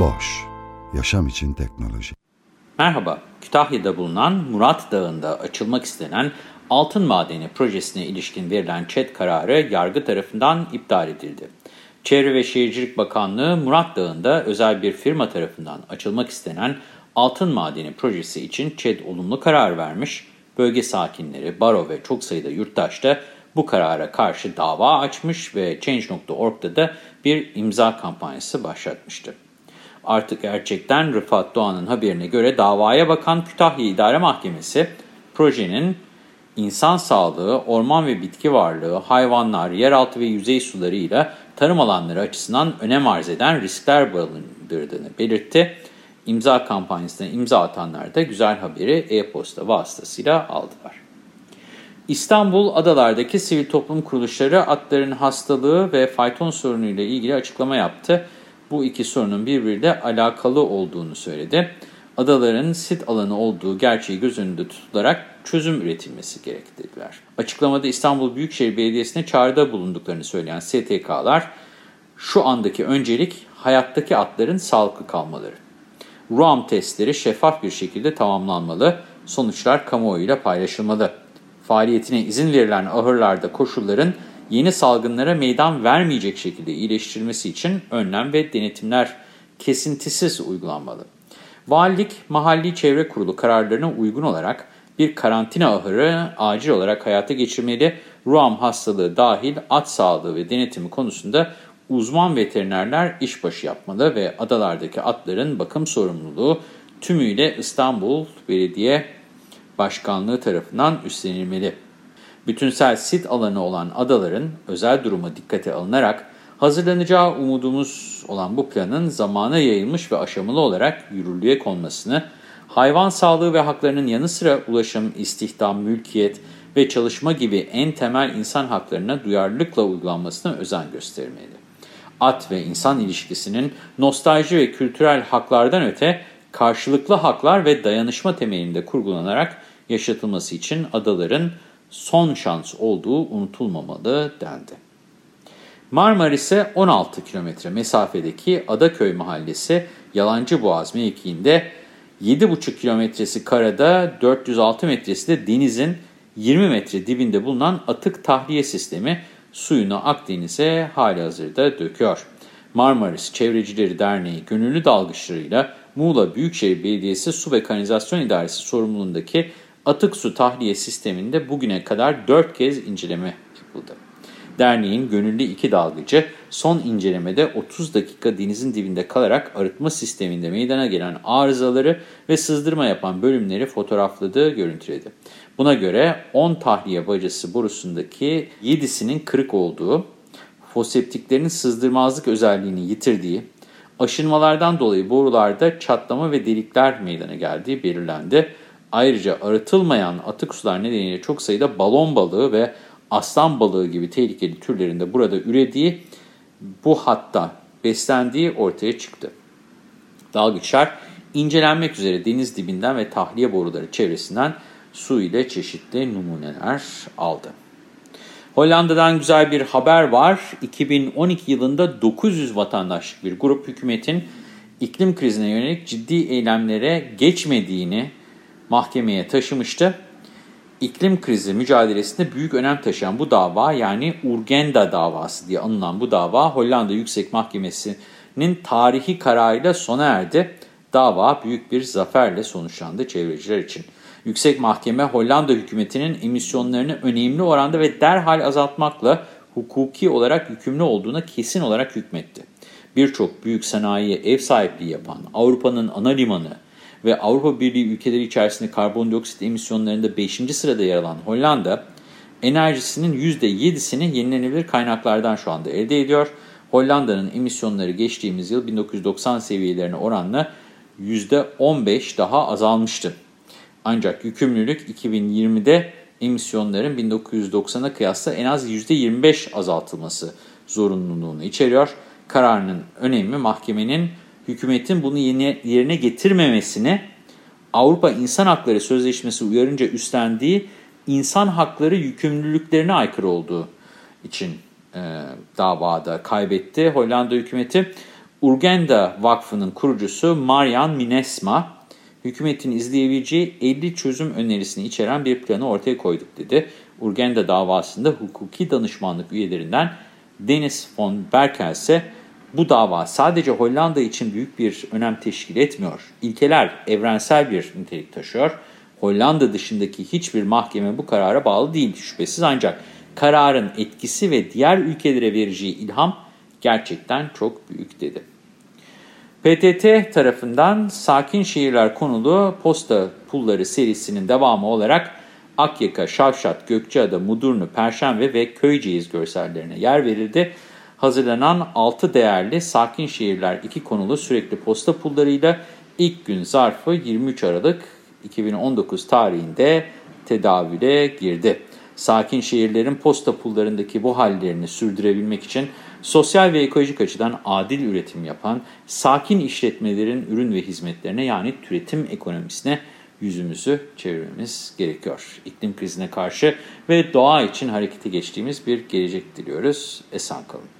Boş, yaşam için teknoloji. Merhaba, Kütahya'da bulunan Murat Dağı'nda açılmak istenen altın madeni projesine ilişkin verilen ÇED kararı yargı tarafından iptal edildi. Çevre ve Şehircilik Bakanlığı Murat Dağı'nda özel bir firma tarafından açılmak istenen altın madeni projesi için ÇED olumlu karar vermiş, bölge sakinleri, baro ve çok sayıda yurttaş da bu karara karşı dava açmış ve Change.org'da da bir imza kampanyası başlatmıştı. Artık gerçekten Rıfat Doğan'ın haberine göre davaya bakan Kütahya İdare Mahkemesi, projenin insan sağlığı, orman ve bitki varlığı, hayvanlar, yeraltı ve yüzey sularıyla tarım alanları açısından önem arz eden riskler barındırdığını belirtti. İmza kampanyasına imza atanlar da güzel haberi e-posta vasıtasıyla aldılar. İstanbul adalardaki sivil toplum kuruluşları atların hastalığı ve fayton sorunuyla ilgili açıklama yaptı. Bu iki sorunun birbiriyle alakalı olduğunu söyledi. Adaların sit alanı olduğu gerçeği göz önünde tutularak çözüm üretilmesi gerektirdiler. Açıklamada İstanbul Büyükşehir Belediyesi'ne çağrıda bulunduklarını söyleyen STK'lar, şu andaki öncelik hayattaki atların sağlıklı kalmaları. RUAM testleri şeffaf bir şekilde tamamlanmalı, sonuçlar kamuoyuyla paylaşılmalı. Faaliyetine izin verilen ahırlarda koşulların yeni salgınlara meydan vermeyecek şekilde iyileştirilmesi için önlem ve denetimler kesintisiz uygulanmalı. Valilik, Mahalli Çevre Kurulu kararlarına uygun olarak bir karantina ahırı acil olarak hayata geçirmeli, ruam hastalığı dahil at sağlığı ve denetimi konusunda uzman veterinerler işbaşı yapmalı ve adalardaki atların bakım sorumluluğu tümüyle İstanbul Belediye Başkanlığı tarafından üstlenilmeli. Bütünsel sit alanı olan adaların özel duruma dikkate alınarak hazırlanacağı umudumuz olan bu planın zamana yayılmış ve aşamalı olarak yürürlüğe konmasını, hayvan sağlığı ve haklarının yanı sıra ulaşım, istihdam, mülkiyet ve çalışma gibi en temel insan haklarına duyarlılıkla uygulanmasına özen göstermeli. At ve insan ilişkisinin nostalji ve kültürel haklardan öte karşılıklı haklar ve dayanışma temelinde kurgulanarak yaşatılması için adaların son şans olduğu unutulmamalı dendi. Marmaris'e 16 kilometre mesafedeki Adaköy mahallesi Yalancı Boğaz mevkiinde 7,5 kilometresi karada 406 metresi de denizin 20 metre dibinde bulunan atık tahliye sistemi suyunu Akdeniz'e hali hazırda döküyor. Marmaris Çevrecileri Derneği gönüllü dalgıçlarıyla Muğla Büyükşehir Belediyesi Su ve Kanalizasyon İdaresi sorumluluğundaki atık su tahliye sisteminde bugüne kadar 4 kez inceleme yapıldı. Derneğin gönüllü iki dalgıcı son incelemede 30 dakika denizin dibinde kalarak arıtma sisteminde meydana gelen arızaları ve sızdırma yapan bölümleri fotoğrafladığı görüntüledi. Buna göre 10 tahliye bacası borusundaki 7'sinin kırık olduğu, foseptiklerin sızdırmazlık özelliğini yitirdiği, aşınmalardan dolayı borularda çatlama ve delikler meydana geldiği belirlendi. Ayrıca arıtılmayan atık sular nedeniyle çok sayıda balon balığı ve aslan balığı gibi tehlikeli türlerinde burada ürediği bu hatta beslendiği ortaya çıktı. Dalgıçlar incelenmek üzere deniz dibinden ve tahliye boruları çevresinden su ile çeşitli numuneler aldı. Hollanda'dan güzel bir haber var. 2012 yılında 900 vatandaşlık bir grup hükümetin iklim krizine yönelik ciddi eylemlere geçmediğini mahkemeye taşımıştı. İklim krizi mücadelesinde büyük önem taşıyan bu dava yani Urgenda davası diye anılan bu dava Hollanda Yüksek Mahkemesi'nin tarihi kararıyla sona erdi. Dava büyük bir zaferle sonuçlandı çevreciler için. Yüksek Mahkeme Hollanda hükümetinin emisyonlarını önemli oranda ve derhal azaltmakla hukuki olarak yükümlü olduğuna kesin olarak hükmetti. Birçok büyük sanayiye ev sahipliği yapan Avrupa'nın ana limanı, ve Avrupa Birliği ülkeleri içerisinde karbondioksit emisyonlarında 5. sırada yer alan Hollanda, enerjisinin %7'sini yenilenebilir kaynaklardan şu anda elde ediyor. Hollanda'nın emisyonları geçtiğimiz yıl 1990 seviyelerine oranla %15 daha azalmıştı. Ancak yükümlülük 2020'de emisyonların 1990'a kıyasla en az %25 azaltılması zorunluluğunu içeriyor. Kararının önemi mahkemenin hükümetin bunu yerine getirmemesini Avrupa İnsan Hakları Sözleşmesi uyarınca üstlendiği insan hakları yükümlülüklerine aykırı olduğu için e, davada kaybetti. Hollanda hükümeti Urgenda Vakfı'nın kurucusu Marian Minesma, hükümetin izleyebileceği 50 çözüm önerisini içeren bir planı ortaya koyduk dedi. Urgenda davasında hukuki danışmanlık üyelerinden Dennis von Berkel ise bu dava sadece Hollanda için büyük bir önem teşkil etmiyor. İlkeler evrensel bir nitelik taşıyor. Hollanda dışındaki hiçbir mahkeme bu karara bağlı değil şüphesiz ancak kararın etkisi ve diğer ülkelere vereceği ilham gerçekten çok büyük dedi. PTT tarafından Sakin Şehirler konulu posta pulları serisinin devamı olarak Akyaka, Şavşat, Gökçeada, Mudurnu, Perşembe ve Köyceğiz görsellerine yer verildi. Hazırlanan 6 değerli Sakin Şehirler 2 konulu sürekli posta pullarıyla ilk gün zarfı 23 Aralık 2019 tarihinde tedavüle girdi. Sakin şehirlerin posta pullarındaki bu hallerini sürdürebilmek için sosyal ve ekolojik açıdan adil üretim yapan sakin işletmelerin ürün ve hizmetlerine yani türetim ekonomisine yüzümüzü çevirmemiz gerekiyor. İklim krizine karşı ve doğa için harekete geçtiğimiz bir gelecek diliyoruz. Esen kalın.